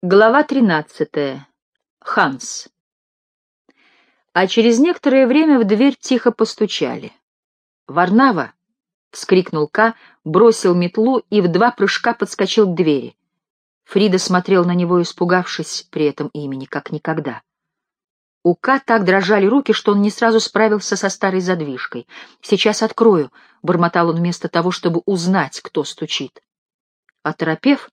Глава 13. Ханс. А через некоторое время в дверь тихо постучали. «Варнава!» — вскрикнул Ка, бросил метлу и в два прыжка подскочил к двери. Фрида смотрел на него, испугавшись при этом имени, как никогда. У Ка так дрожали руки, что он не сразу справился со старой задвижкой. «Сейчас открою», — бормотал он вместо того, чтобы узнать, кто стучит. Оторопев,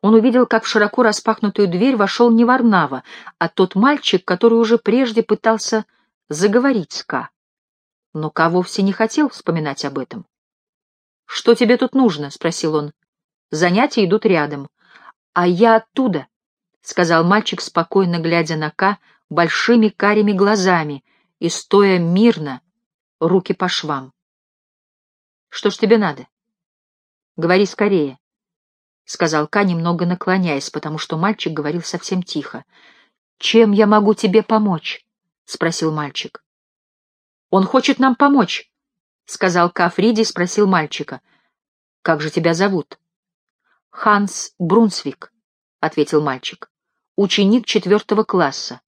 он увидел, как в широко распахнутую дверь вошел не Варнава, а тот мальчик, который уже прежде пытался заговорить с Ка. Но Ка вовсе не хотел вспоминать об этом. «Что тебе тут нужно?» — спросил он. «Занятия идут рядом». «А я оттуда», — сказал мальчик, спокойно глядя на Ка большими карими глазами и стоя мирно, руки по швам. «Что ж тебе надо?» «Говори скорее». — сказал Ка, немного наклоняясь, потому что мальчик говорил совсем тихо. — Чем я могу тебе помочь? — спросил мальчик. — Он хочет нам помочь, — сказал Ка Фриди и спросил мальчика. — Как же тебя зовут? — Ханс Брунсвик, — ответил мальчик. — Ученик четвертого класса,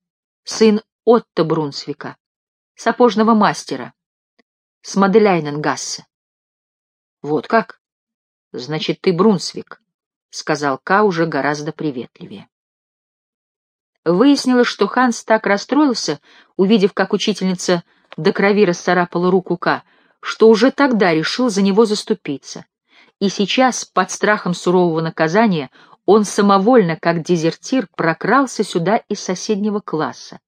сын Отто Брунсвика, сапожного мастера, с Маделяйненгассе. — Вот как? Значит, ты Брунсвик. — сказал Ка уже гораздо приветливее. Выяснилось, что Ханс так расстроился, увидев, как учительница до крови расцарапала руку Ка, что уже тогда решил за него заступиться. И сейчас, под страхом сурового наказания, он самовольно, как дезертир, прокрался сюда из соседнего класса.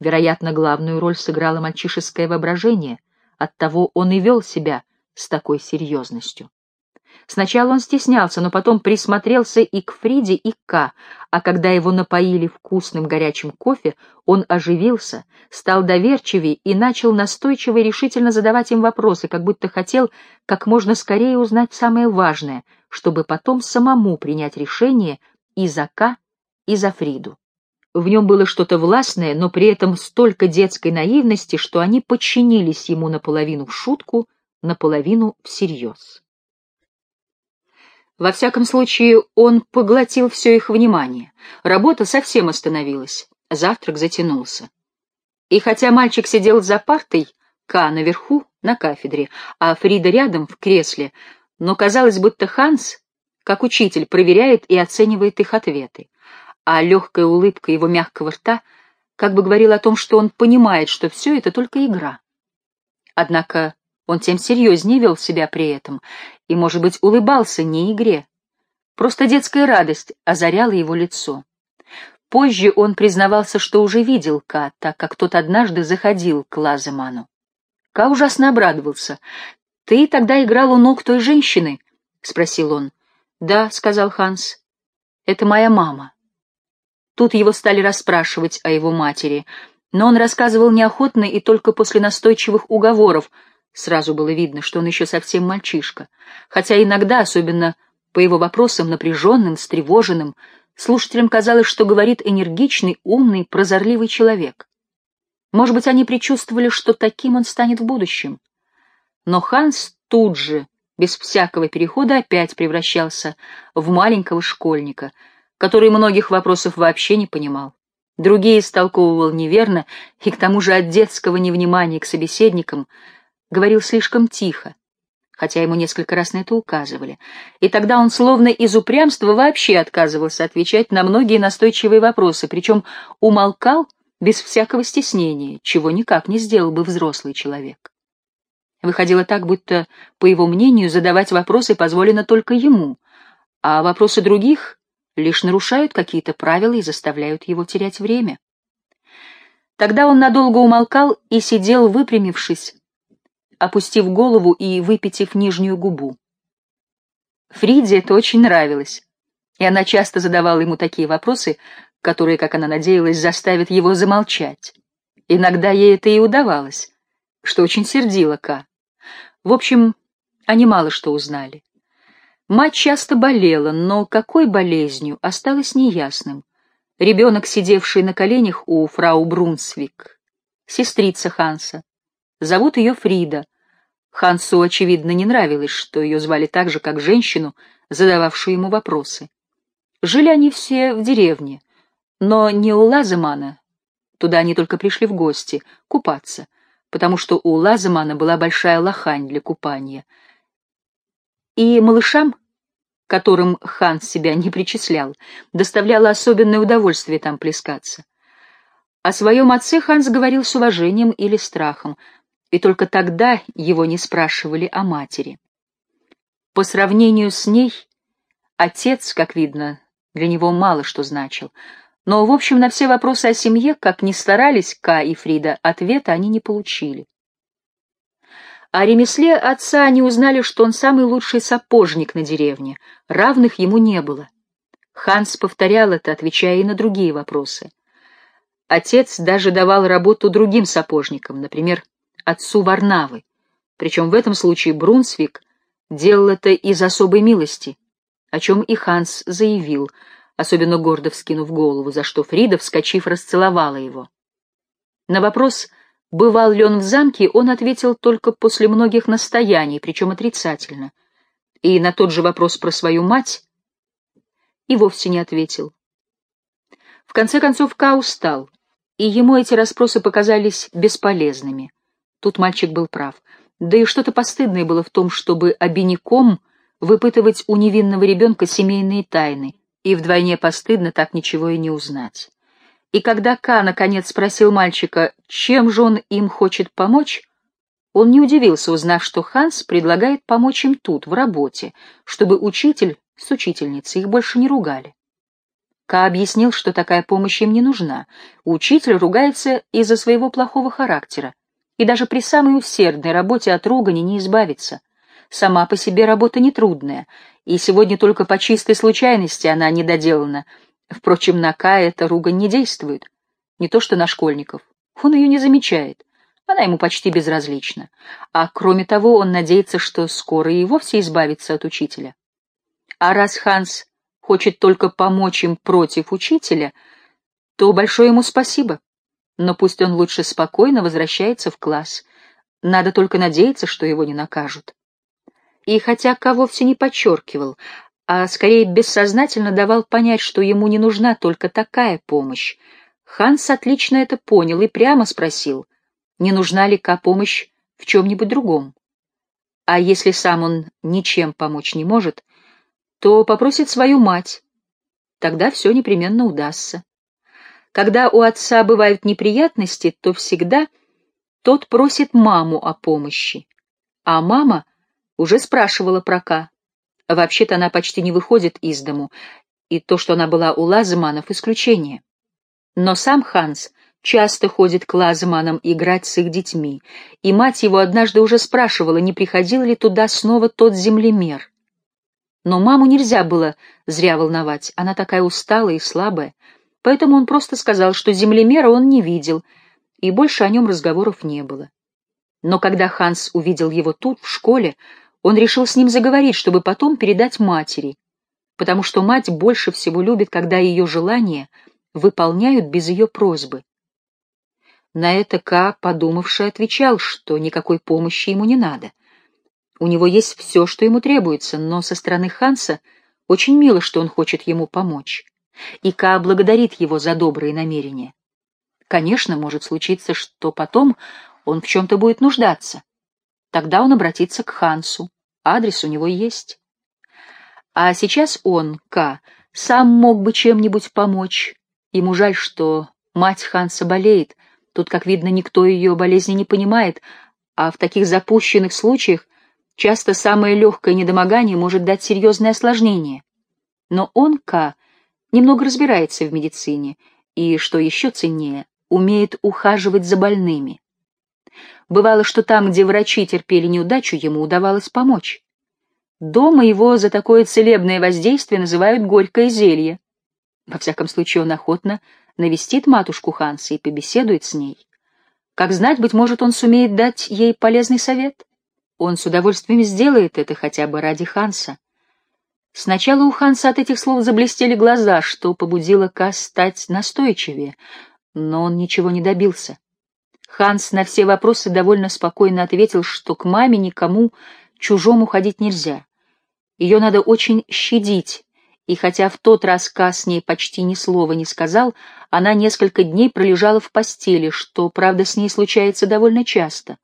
Вероятно, главную роль сыграло мальчишеское воображение, оттого он и вел себя с такой серьезностью. Сначала он стеснялся, но потом присмотрелся и к Фриде, и к Ка, а когда его напоили вкусным горячим кофе, он оживился, стал доверчивее и начал настойчиво и решительно задавать им вопросы, как будто хотел как можно скорее узнать самое важное, чтобы потом самому принять решение и за Ка, и за Фриду. В нем было что-то властное, но при этом столько детской наивности, что они подчинились ему наполовину в шутку, наполовину всерьез. Во всяком случае, он поглотил все их внимание. Работа совсем остановилась, завтрак затянулся. И хотя мальчик сидел за партой, Ка наверху, на кафедре, а Фрида рядом, в кресле, но казалось, будто Ханс, как учитель, проверяет и оценивает их ответы, а легкая улыбка его мягкого рта как бы говорила о том, что он понимает, что все это только игра. Однако он тем серьезнее вел себя при этом и, может быть, улыбался не игре. Просто детская радость озаряла его лицо. Позже он признавался, что уже видел Ка, так как тот однажды заходил к Лаземану. Ка ужасно обрадовался. «Ты тогда играл у ног той женщины?» — спросил он. «Да», — сказал Ханс. «Это моя мама». Тут его стали расспрашивать о его матери, но он рассказывал неохотно и только после настойчивых уговоров — Сразу было видно, что он еще совсем мальчишка, хотя иногда, особенно по его вопросам напряженным, встревоженным, слушателям казалось, что говорит энергичный, умный, прозорливый человек. Может быть, они предчувствовали, что таким он станет в будущем. Но Ханс тут же, без всякого перехода, опять превращался в маленького школьника, который многих вопросов вообще не понимал. Другие истолковывал неверно, и к тому же от детского невнимания к собеседникам — говорил слишком тихо, хотя ему несколько раз на это указывали, и тогда он словно из упрямства вообще отказывался отвечать на многие настойчивые вопросы, причем умолкал без всякого стеснения, чего никак не сделал бы взрослый человек. Выходило так, будто, по его мнению, задавать вопросы позволено только ему, а вопросы других лишь нарушают какие-то правила и заставляют его терять время. Тогда он надолго умолкал и сидел, выпрямившись, опустив голову и выпитив нижнюю губу. Фриде это очень нравилось, и она часто задавала ему такие вопросы, которые, как она надеялась, заставят его замолчать. Иногда ей это и удавалось, что очень сердило Ка. В общем, они мало что узнали. Мать часто болела, но какой болезнью осталось неясным. Ребенок, сидевший на коленях у фрау Брунсвик, сестрица Ханса. Зовут ее Фрида, Хансу, очевидно, не нравилось, что ее звали так же, как женщину, задававшую ему вопросы. Жили они все в деревне, но не у Лаземана, туда они только пришли в гости, купаться, потому что у Лаземана была большая лохань для купания. И малышам, которым хан себя не причислял, доставляло особенное удовольствие там плескаться. О своем отце Ханс говорил с уважением или страхом, и только тогда его не спрашивали о матери. По сравнению с ней, отец, как видно, для него мало что значил, но, в общем, на все вопросы о семье, как ни старались Ка и Фрида, ответа они не получили. О ремесле отца они узнали, что он самый лучший сапожник на деревне, равных ему не было. Ханс повторял это, отвечая и на другие вопросы. Отец даже давал работу другим сапожникам, например, отцу Варнавы, причем в этом случае Брунсвик делал это из особой милости, о чем и Ханс заявил, особенно гордо вскинув голову, за что Фрида, вскочив, расцеловала его. На вопрос, бывал ли он в замке, он ответил только после многих настояний, причем отрицательно, и на тот же вопрос про свою мать и вовсе не ответил. В конце концов Ка устал, и ему эти расспросы показались бесполезными. Тут мальчик был прав. Да и что-то постыдное было в том, чтобы обиняком выпытывать у невинного ребенка семейные тайны, и вдвойне постыдно так ничего и не узнать. И когда Ка наконец спросил мальчика, чем же он им хочет помочь, он не удивился, узнав, что Ханс предлагает помочь им тут, в работе, чтобы учитель с учительницей их больше не ругали. Ка объяснил, что такая помощь им не нужна. Учитель ругается из-за своего плохого характера, и даже при самой усердной работе от ругани не избавиться. Сама по себе работа нетрудная, и сегодня только по чистой случайности она недоделана. Впрочем, на Кая эта ругань не действует. Не то что на школьников. Он ее не замечает. Она ему почти безразлична. А кроме того, он надеется, что скоро и вовсе избавится от учителя. А раз Ханс хочет только помочь им против учителя, то большое ему спасибо но пусть он лучше спокойно возвращается в класс. Надо только надеяться, что его не накажут. И хотя Ка вовсе не подчеркивал, а скорее бессознательно давал понять, что ему не нужна только такая помощь, Ханс отлично это понял и прямо спросил, не нужна ли Ка помощь в чем-нибудь другом. А если сам он ничем помочь не может, то попросит свою мать. Тогда все непременно удастся. Когда у отца бывают неприятности, то всегда тот просит маму о помощи. А мама уже спрашивала про Ка. Вообще-то она почти не выходит из дому, и то, что она была у Лазманов, исключение. Но сам Ханс часто ходит к Лазманам играть с их детьми, и мать его однажды уже спрашивала, не приходил ли туда снова тот землемер. Но маму нельзя было зря волновать, она такая усталая и слабая, поэтому он просто сказал, что землемера он не видел, и больше о нем разговоров не было. Но когда Ханс увидел его тут, в школе, он решил с ним заговорить, чтобы потом передать матери, потому что мать больше всего любит, когда ее желания выполняют без ее просьбы. На это Ка, подумавший, отвечал, что никакой помощи ему не надо. У него есть все, что ему требуется, но со стороны Ханса очень мило, что он хочет ему помочь и Ка благодарит его за добрые намерения. Конечно, может случиться, что потом он в чем-то будет нуждаться. Тогда он обратится к Хансу, адрес у него есть. А сейчас он, Ка, сам мог бы чем-нибудь помочь. Ему жаль, что мать Ханса болеет, тут, как видно, никто ее болезни не понимает, а в таких запущенных случаях часто самое легкое недомогание может дать серьезное осложнение. Но он, Ка, немного разбирается в медицине и, что еще ценнее, умеет ухаживать за больными. Бывало, что там, где врачи терпели неудачу, ему удавалось помочь. Дома его за такое целебное воздействие называют горькое зелье. Во всяком случае, он охотно навестит матушку Ханса и побеседует с ней. Как знать, быть может, он сумеет дать ей полезный совет. Он с удовольствием сделает это хотя бы ради Ханса. Сначала у Ханса от этих слов заблестели глаза, что побудило Ка стать настойчивее, но он ничего не добился. Ханс на все вопросы довольно спокойно ответил, что к маме никому чужому ходить нельзя. Ее надо очень щадить и хотя в тот раз Ка с ней почти ни слова не сказал, она несколько дней пролежала в постели, что, правда, с ней случается довольно часто.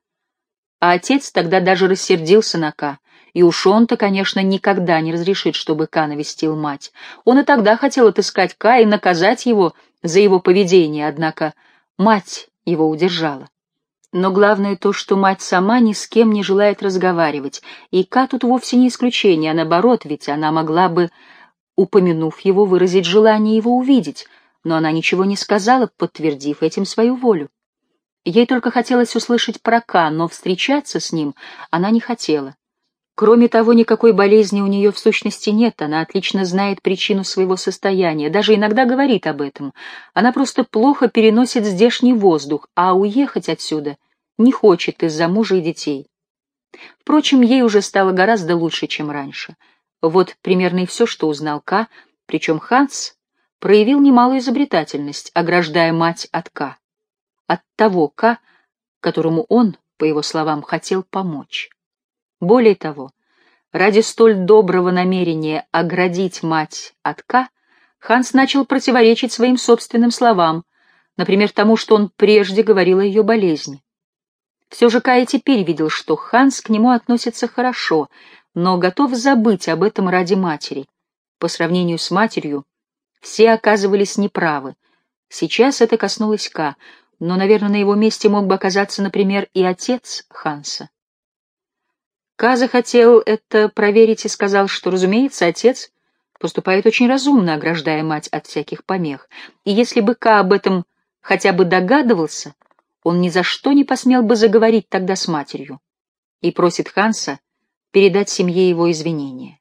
А отец тогда даже рассердился на Ка, и уж он-то, конечно, никогда не разрешит, чтобы Ка навестил мать. Он и тогда хотел отыскать Ка и наказать его за его поведение, однако мать его удержала. Но главное то, что мать сама ни с кем не желает разговаривать, и Ка тут вовсе не исключение, а наоборот, ведь она могла бы, упомянув его, выразить желание его увидеть, но она ничего не сказала, подтвердив этим свою волю. Ей только хотелось услышать про Ка, но встречаться с ним она не хотела. Кроме того, никакой болезни у нее в сущности нет, она отлично знает причину своего состояния, даже иногда говорит об этом. Она просто плохо переносит здешний воздух, а уехать отсюда не хочет из-за мужа и детей. Впрочем, ей уже стало гораздо лучше, чем раньше. Вот примерно и все, что узнал Ка, причем Ханс проявил немалую изобретательность, ограждая мать от Ка. От того Ка, которому он, по его словам, хотел помочь. Более того, ради столь доброго намерения оградить мать от К, Ханс начал противоречить своим собственным словам, например, тому, что он прежде говорил о ее болезни. Все же Кай теперь видел, что Ханс к нему относится хорошо, но готов забыть об этом ради матери. По сравнению с матерью, все оказывались неправы. Сейчас это коснулось Ка, но, наверное, на его месте мог бы оказаться, например, и отец Ханса. Ка захотел это проверить и сказал, что, разумеется, отец поступает очень разумно, ограждая мать от всяких помех. И если бы Ка об этом хотя бы догадывался, он ни за что не посмел бы заговорить тогда с матерью. И просит Ханса передать семье его извинения.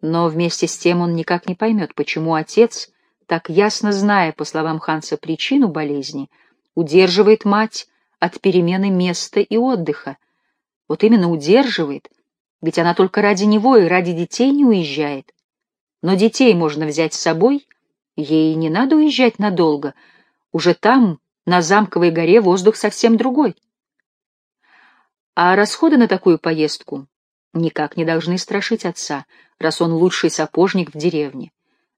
Но вместе с тем он никак не поймет, почему отец, так ясно зная, по словам Ханса, причину болезни, удерживает мать от перемены места и отдыха, вот именно удерживает, ведь она только ради него и ради детей не уезжает. Но детей можно взять с собой, ей не надо уезжать надолго. Уже там, на Замковой горе, воздух совсем другой. А расходы на такую поездку никак не должны страшить отца, раз он лучший сапожник в деревне.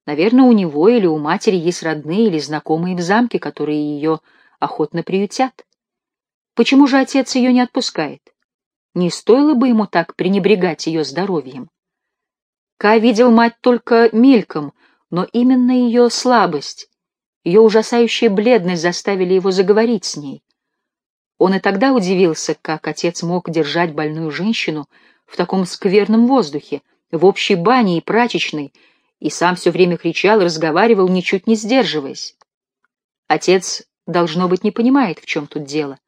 Наверное, у него или у матери есть родные или знакомые в замке, которые ее охотно приютят. Почему же отец ее не отпускает? Не стоило бы ему так пренебрегать ее здоровьем. Ка видел мать только мельком, но именно ее слабость, ее ужасающая бледность заставили его заговорить с ней. Он и тогда удивился, как отец мог держать больную женщину в таком скверном воздухе, в общей бане и прачечной, и сам все время кричал разговаривал, ничуть не сдерживаясь. Отец, должно быть, не понимает, в чем тут дело.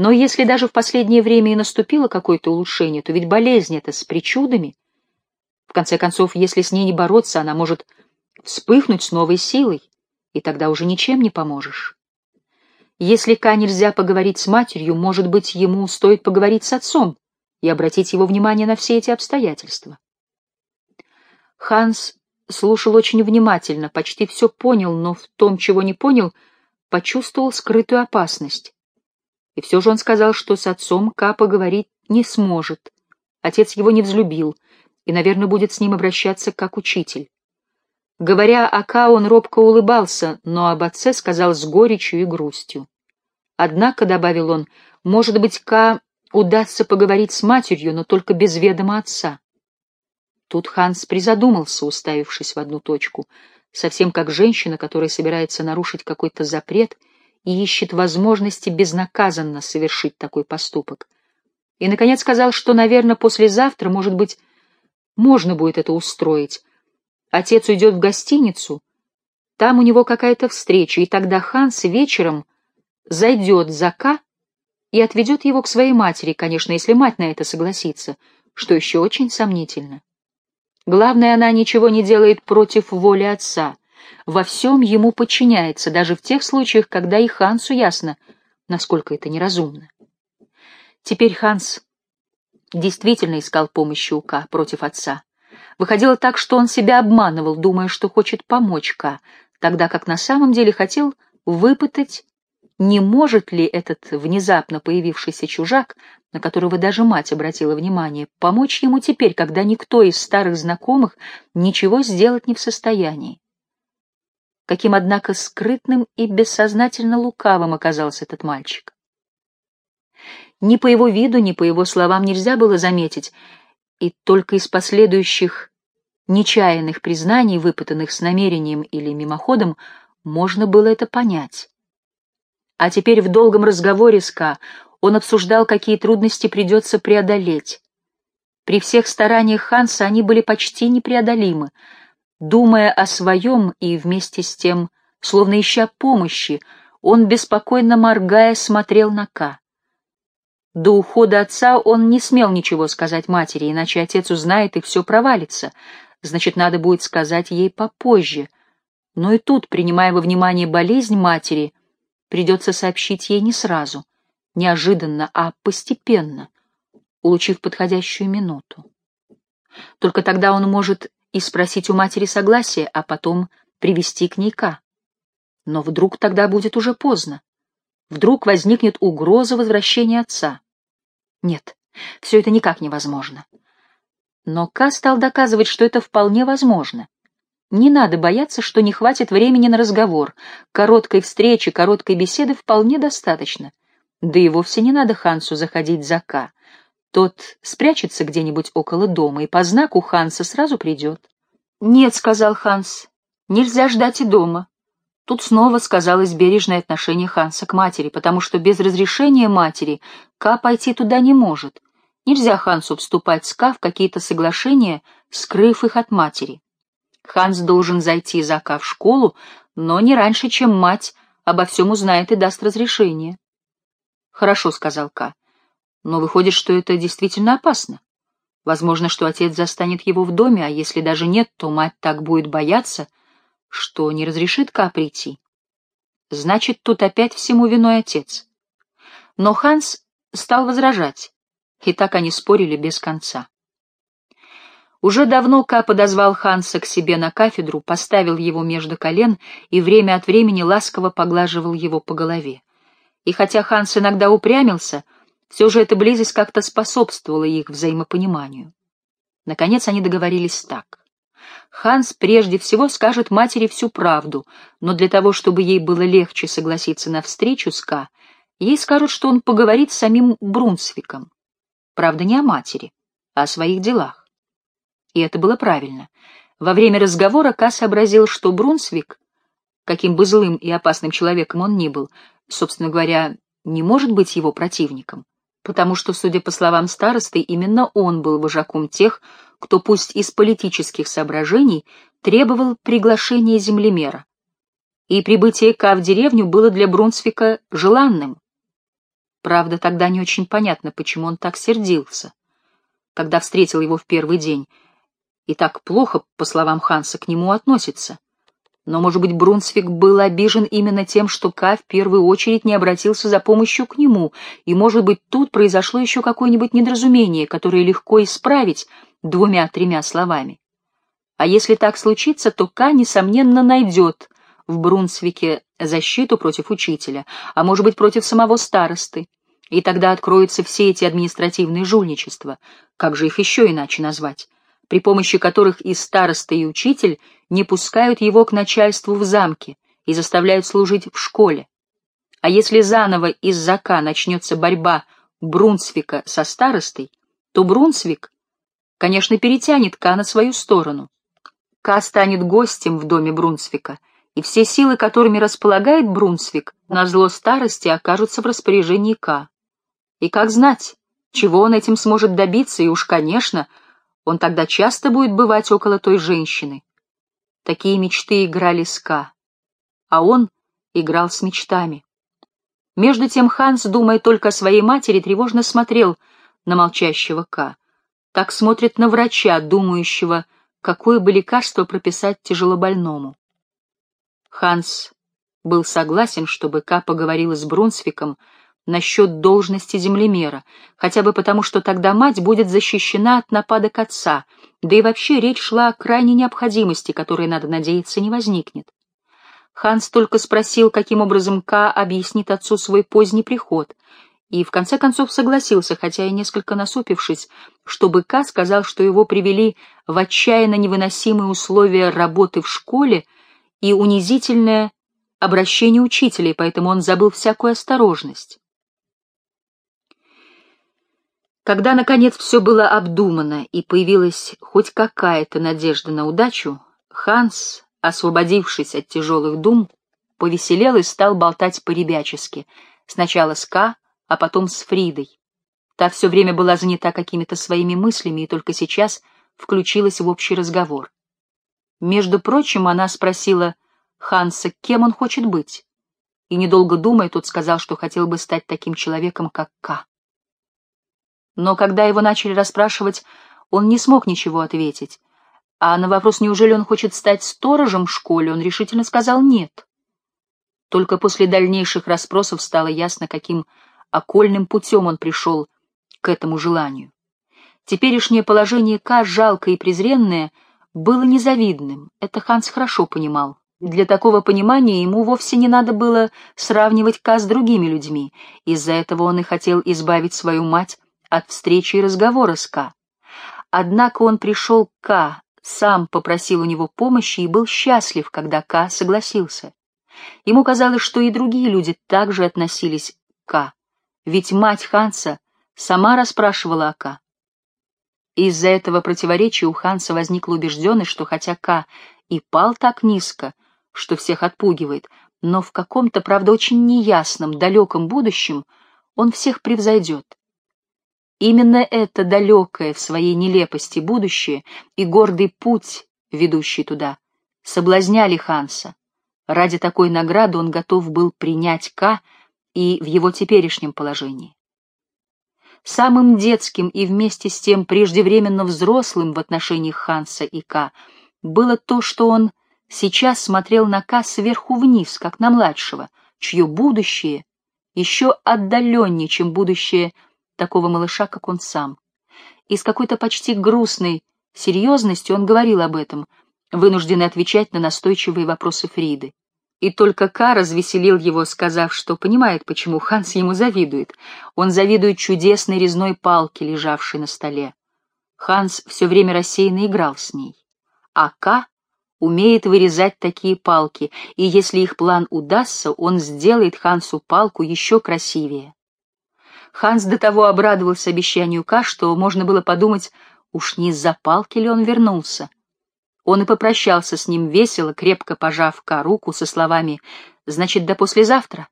Но если даже в последнее время и наступило какое-то улучшение, то ведь болезнь эта с причудами. В конце концов, если с ней не бороться, она может вспыхнуть с новой силой, и тогда уже ничем не поможешь. Если Ка нельзя поговорить с матерью, может быть, ему стоит поговорить с отцом и обратить его внимание на все эти обстоятельства. Ханс слушал очень внимательно, почти все понял, но в том, чего не понял, почувствовал скрытую опасность. И все же он сказал, что с отцом Ка поговорить не сможет. Отец его не взлюбил и, наверное, будет с ним обращаться как учитель. Говоря о Ка, он робко улыбался, но об отце сказал с горечью и грустью. Однако, — добавил он, — может быть, Ка удастся поговорить с матерью, но только без ведома отца. Тут Ханс призадумался, уставившись в одну точку, совсем как женщина, которая собирается нарушить какой-то запрет — и ищет возможности безнаказанно совершить такой поступок. И, наконец, сказал, что, наверное, послезавтра, может быть, можно будет это устроить. Отец уйдет в гостиницу, там у него какая-то встреча, и тогда Ханс вечером зайдет за Ка и отведет его к своей матери, конечно, если мать на это согласится, что еще очень сомнительно. Главное, она ничего не делает против воли отца во всем ему подчиняется, даже в тех случаях, когда и Хансу ясно, насколько это неразумно. Теперь Ханс действительно искал помощи у Ка против отца. Выходило так, что он себя обманывал, думая, что хочет помочь Ка, тогда как на самом деле хотел выпытать не может ли этот внезапно появившийся чужак, на которого даже мать обратила внимание, помочь ему теперь, когда никто из старых знакомых ничего сделать не в состоянии. Каким, однако, скрытным и бессознательно лукавым оказался этот мальчик. Ни по его виду, ни по его словам нельзя было заметить, и только из последующих нечаянных признаний, выпытанных с намерением или мимоходом, можно было это понять. А теперь в долгом разговоре с Ка он обсуждал, какие трудности придется преодолеть. При всех стараниях Ханса они были почти непреодолимы. Думая о своем и вместе с тем, словно ища помощи, он, беспокойно моргая, смотрел на Ка. До ухода отца он не смел ничего сказать матери, иначе отец узнает и все провалится. Значит, надо будет сказать ей попозже. Но и тут, принимая во внимание болезнь матери, Придется сообщить ей не сразу, неожиданно, а постепенно, улучив подходящую минуту. Только тогда он может и спросить у матери согласия, а потом привести к ней Ка. Но вдруг тогда будет уже поздно. Вдруг возникнет угроза возвращения отца. Нет, все это никак невозможно. Но Ка стал доказывать, что это вполне возможно. Не надо бояться, что не хватит времени на разговор. Короткой встречи, короткой беседы вполне достаточно. Да и вовсе не надо Хансу заходить за Ка. Тот спрячется где-нибудь около дома и по знаку Ханса сразу придет. «Нет», — сказал Ханс, — «нельзя ждать и дома». Тут снова сказалось бережное отношение Ханса к матери, потому что без разрешения матери Ка пойти туда не может. Нельзя Хансу вступать с Ка в какие-то соглашения, скрыв их от матери. Ханс должен зайти за Ка в школу, но не раньше, чем мать обо всем узнает и даст разрешение. «Хорошо», — сказал Ка, — «но выходит, что это действительно опасно. Возможно, что отец застанет его в доме, а если даже нет, то мать так будет бояться, что не разрешит Ка прийти. Значит, тут опять всему виной отец». Но Ханс стал возражать, и так они спорили без конца. Уже давно Ка подозвал Ханса к себе на кафедру, поставил его между колен и время от времени ласково поглаживал его по голове. И хотя Ханс иногда упрямился, все же эта близость как-то способствовала их взаимопониманию. Наконец они договорились так. Ханс прежде всего скажет матери всю правду, но для того, чтобы ей было легче согласиться на встречу с Ка, ей скажут, что он поговорит с самим Брунсвиком. Правда, не о матери, а о своих делах. И это было правильно. Во время разговора Ка сообразил, что Брунсвик, каким бы злым и опасным человеком он ни был, собственно говоря, не может быть его противником, потому что, судя по словам старосты, именно он был вожаком тех, кто пусть из политических соображений требовал приглашения землемера. И прибытие Ка в деревню было для Брунсвика желанным. Правда, тогда не очень понятно, почему он так сердился, когда встретил его в первый день — и так плохо, по словам Ханса, к нему относится. Но, может быть, Брунсвик был обижен именно тем, что Ка в первую очередь не обратился за помощью к нему, и, может быть, тут произошло еще какое-нибудь недоразумение, которое легко исправить двумя-тремя словами. А если так случится, то Ка, несомненно, найдет в Брунсвике защиту против учителя, а может быть, против самого старосты. И тогда откроются все эти административные жульничества. Как же их еще иначе назвать? при помощи которых и староста, и учитель не пускают его к начальству в замке и заставляют служить в школе. А если заново из-за К начнется борьба Брунсвика со старостой, то Брунсвик, конечно, перетянет К на свою сторону. К станет гостем в доме Брунсвика, и все силы, которыми располагает Брунсвик, на зло старости окажутся в распоряжении К. И как знать, чего он этим сможет добиться, и уж, конечно, он тогда часто будет бывать около той женщины. Такие мечты играли с Ка, а он играл с мечтами. Между тем Ханс, думая только о своей матери, тревожно смотрел на молчащего Ка. Так смотрит на врача, думающего, какое бы лекарство прописать тяжелобольному. Ханс был согласен, чтобы Ка поговорила с Брунсвиком, насчет должности землемера, хотя бы потому, что тогда мать будет защищена от нападок отца, да и вообще речь шла о крайней необходимости, которой, надо надеяться, не возникнет. Ханс только спросил, каким образом Ка объяснит отцу свой поздний приход, и в конце концов согласился, хотя и несколько насупившись, чтобы Ка сказал, что его привели в отчаянно невыносимые условия работы в школе и унизительное обращение учителей, поэтому он забыл всякую осторожность. Когда, наконец, все было обдумано и появилась хоть какая-то надежда на удачу, Ханс, освободившись от тяжелых дум, повеселел и стал болтать по-ребячески, сначала с Ка, а потом с Фридой. Та все время была занята какими-то своими мыслями и только сейчас включилась в общий разговор. Между прочим, она спросила Ханса, кем он хочет быть, и, недолго думая, тот сказал, что хотел бы стать таким человеком, как Ка. Но когда его начали расспрашивать, он не смог ничего ответить, а на вопрос, неужели он хочет стать сторожем в школе, он решительно сказал «нет». Только после дальнейших расспросов стало ясно, каким окольным путем он пришел к этому желанию. Теперешнее положение К, жалкое и презренное, было незавидным, это Ханс хорошо понимал. Для такого понимания ему вовсе не надо было сравнивать К с другими людьми, из-за этого он и хотел избавить свою мать от встречи и разговора с К. Однако он пришел к К, сам попросил у него помощи и был счастлив, когда К согласился. Ему казалось, что и другие люди также относились к К, ведь мать Ханса сама расспрашивала о К. Из-за этого противоречия у Ханса возникла убежденность, что хотя К и пал так низко, что всех отпугивает, но в каком-то, правда, очень неясном, далеком будущем он всех превзойдет. Именно это далекое в своей нелепости будущее и гордый путь, ведущий туда, соблазняли Ханса. Ради такой награды он готов был принять К и в его теперешнем положении. Самым детским и вместе с тем преждевременно взрослым в отношениях Ханса и К было то, что он сейчас смотрел на К сверху вниз, как на младшего, чье будущее еще отдаленнее, чем будущее такого малыша, как он сам. И с какой-то почти грустной серьезностью он говорил об этом, вынужденный отвечать на настойчивые вопросы Фриды. И только Ка развеселил его, сказав, что понимает, почему Ханс ему завидует. Он завидует чудесной резной палке, лежавшей на столе. Ханс все время рассеянно играл с ней. А Ка умеет вырезать такие палки, и если их план удастся, он сделает Хансу палку еще красивее. Ханс до того обрадовался обещанию Ка, что можно было подумать, уж не из-за палки ли он вернулся. Он и попрощался с ним весело, крепко пожав Ка руку со словами «Значит, до послезавтра».